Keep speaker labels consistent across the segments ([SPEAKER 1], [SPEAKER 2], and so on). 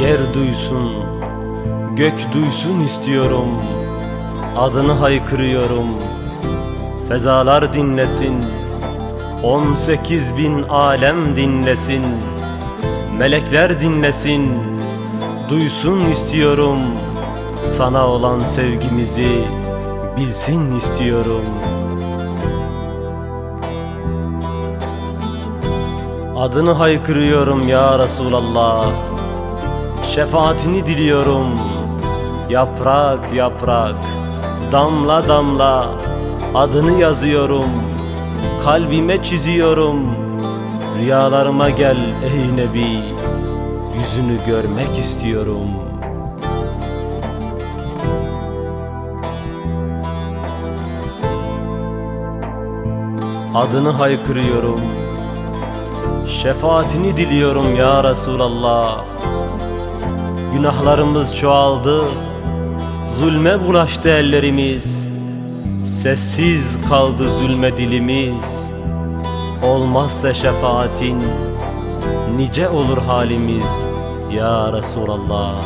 [SPEAKER 1] Yer duysun, gök duysun istiyorum Adını haykırıyorum. Fezalar dinlesin 18 bin alem dinlesin Melekler dinlesin Duysun istiyorum. Sana olan sevgimizi Bilsin istiyorum. Adını haykırıyorum ya Resulallah Şefaatini diliyorum. Yaprak yaprak Damla damla Adını yazıyorum. Kalbime çiziyorum. Rüyalarıma gel ey Nebi. Yüzünü görmek istiyorum. Adını haykırıyorum. Şefaatini diliyorum ya Resulallah Günahlarımız çoğaldı Zulme bulaştı ellerimiz. Sessiz kaldı zulme dilimiz. Olmazsa şefaatin Nice olur halimiz Ya Resulallah.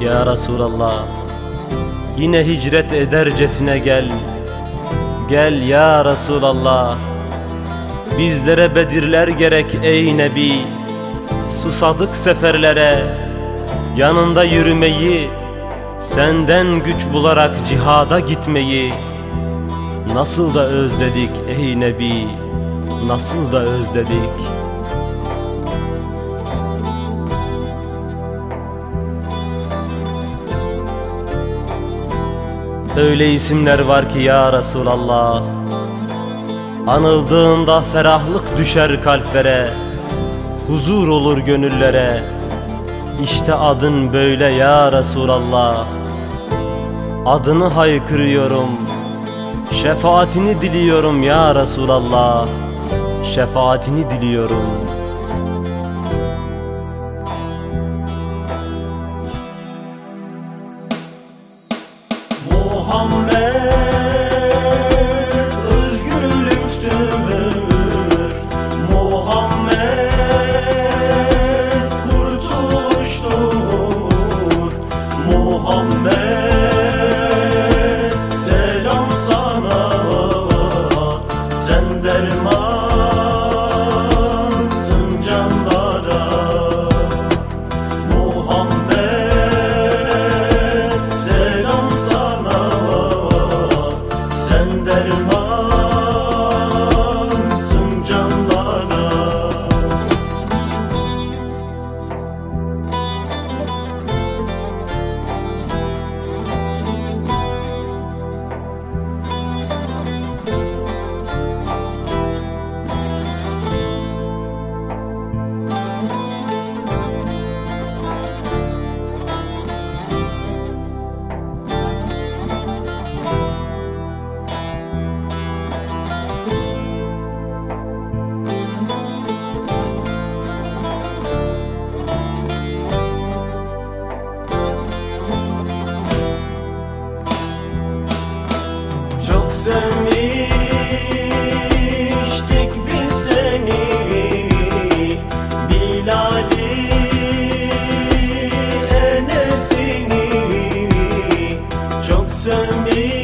[SPEAKER 1] Ya Resulallah Yine hicret edercesine gel Gel ya Resulallah. Bizlere bedirler gerek ey Nebi. Susadık seferlere Yanında yürümeyi Senden güç bularak cihada gitmeyi. Nasıl da özledik ey Nebi Nasıl da özledik Öyle isimler var ki ya Resulallah. Anıldığında ferahlık düşer kalplere Huzur olur gönüllere. İşte adın böyle ya Resulallah. Adını haykırıyorum Şefaatini diliyorum ya Resulallah. Şefaatini diliyorum
[SPEAKER 2] Muhammed Çok sevmiştik biz seni. Bilal'i Enes'ini Çok sevmiştik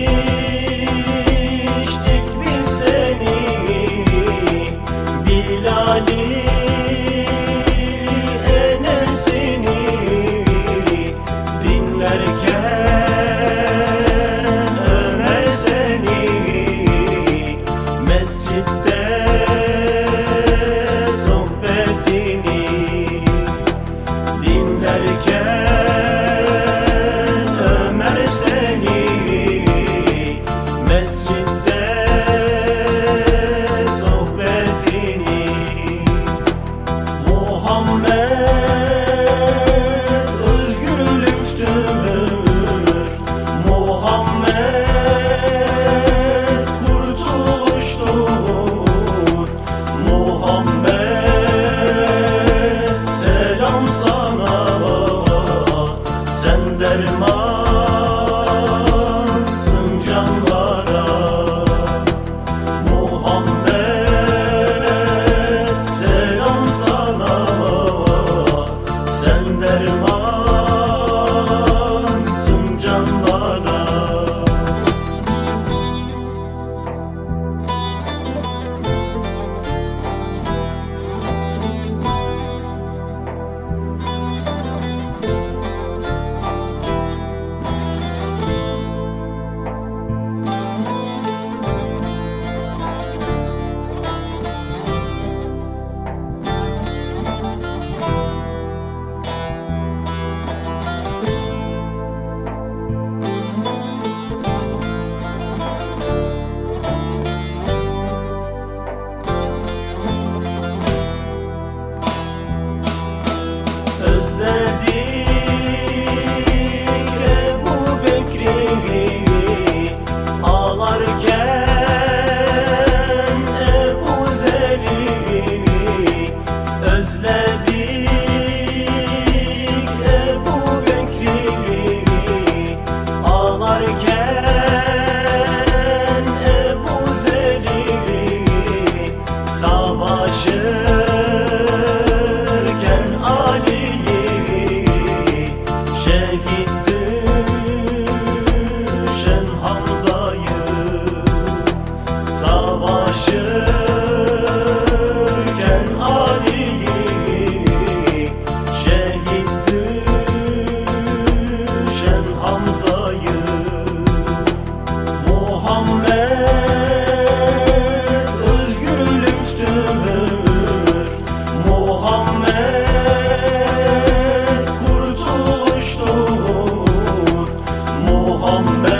[SPEAKER 2] Hamza'yı Muhammed özgürlüktür. Muhammed kurtuluştur. Muhammed